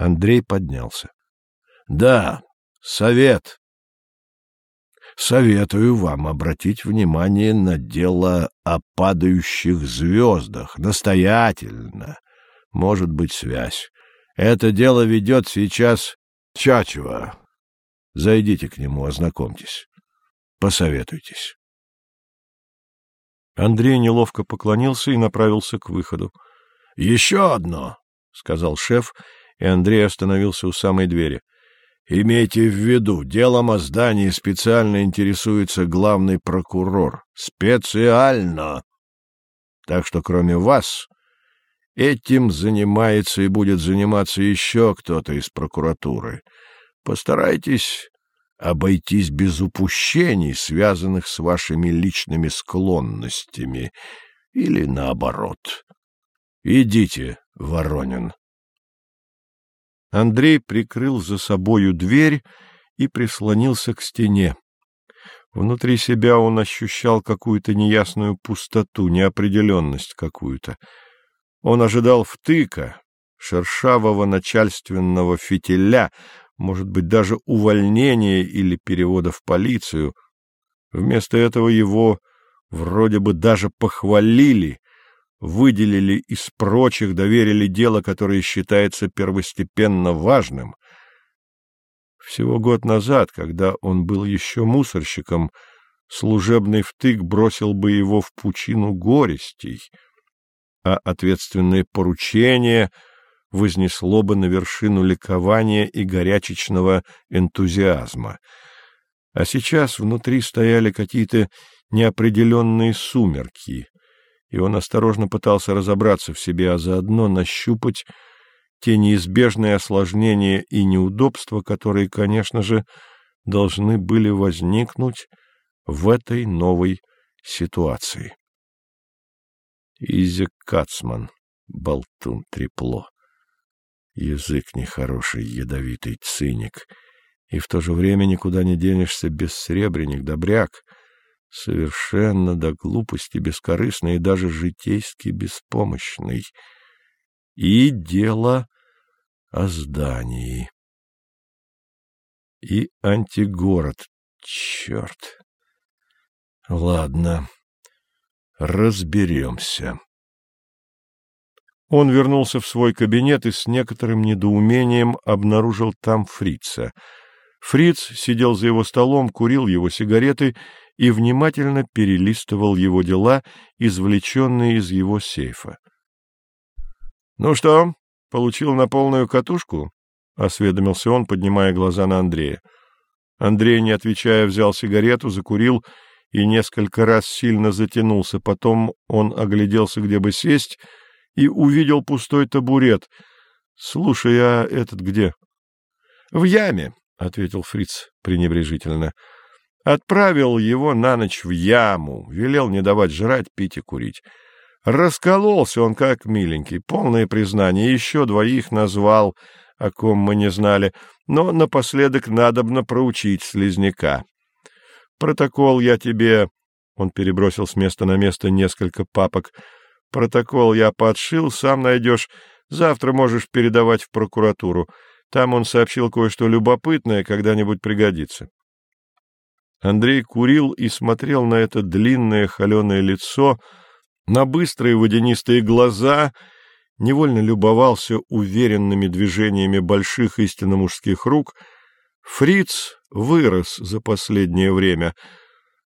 Андрей поднялся. — Да, совет. Советую вам обратить внимание на дело о падающих звездах. Настоятельно. Может быть связь. Это дело ведет сейчас Чачева. Зайдите к нему, ознакомьтесь. Посоветуйтесь. Андрей неловко поклонился и направился к выходу. — Еще одно, — сказал шеф, и Андрей остановился у самой двери. — Имейте в виду, делом о здании специально интересуется главный прокурор. Специально! Так что кроме вас этим занимается и будет заниматься еще кто-то из прокуратуры. Постарайтесь обойтись без упущений, связанных с вашими личными склонностями, или наоборот. Идите, Воронин. Андрей прикрыл за собою дверь и прислонился к стене. Внутри себя он ощущал какую-то неясную пустоту, неопределенность какую-то. Он ожидал втыка, шершавого начальственного фитиля, может быть, даже увольнения или перевода в полицию. Вместо этого его вроде бы даже похвалили, выделили из прочих, доверили дело, которое считается первостепенно важным. Всего год назад, когда он был еще мусорщиком, служебный втык бросил бы его в пучину горестей, а ответственное поручение — вознесло бы на вершину ликования и горячечного энтузиазма. А сейчас внутри стояли какие-то неопределенные сумерки, и он осторожно пытался разобраться в себе, а заодно нащупать те неизбежные осложнения и неудобства, которые, конечно же, должны были возникнуть в этой новой ситуации. Изя Кацман, болтун трепло. Язык нехороший, ядовитый циник. И в то же время никуда не денешься бессребренник, добряк. Совершенно до глупости бескорыстный и даже житейски беспомощный. И дело о здании. И антигород. Черт! Ладно, разберемся. Он вернулся в свой кабинет и с некоторым недоумением обнаружил там фрица. Фриц сидел за его столом, курил его сигареты и внимательно перелистывал его дела, извлеченные из его сейфа. — Ну что, получил на полную катушку? — осведомился он, поднимая глаза на Андрея. Андрей, не отвечая, взял сигарету, закурил и несколько раз сильно затянулся. Потом он огляделся, где бы сесть — и увидел пустой табурет. — Слушай, а этот где? — В яме, — ответил Фриц пренебрежительно. Отправил его на ночь в яму, велел не давать жрать, пить и курить. Раскололся он как миленький, полное признание, еще двоих назвал, о ком мы не знали, но напоследок надобно проучить слизняка. Протокол я тебе... Он перебросил с места на место несколько папок — Протокол я подшил, сам найдешь. Завтра можешь передавать в прокуратуру. Там он сообщил кое-что любопытное, когда-нибудь пригодится. Андрей курил и смотрел на это длинное холеное лицо, на быстрые водянистые глаза, невольно любовался уверенными движениями больших истинно мужских рук. Фриц вырос за последнее время.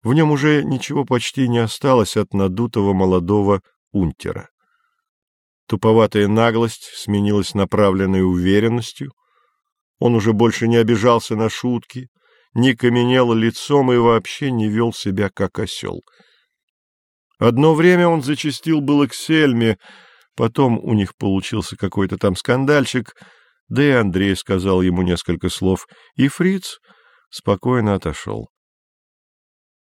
В нем уже ничего почти не осталось от надутого молодого унтера. Туповатая наглость сменилась направленной уверенностью. Он уже больше не обижался на шутки, не каменел лицом и вообще не вел себя как осел. Одно время он зачастил было к Сельме, потом у них получился какой-то там скандальчик, да и Андрей сказал ему несколько слов, и Фриц спокойно отошел.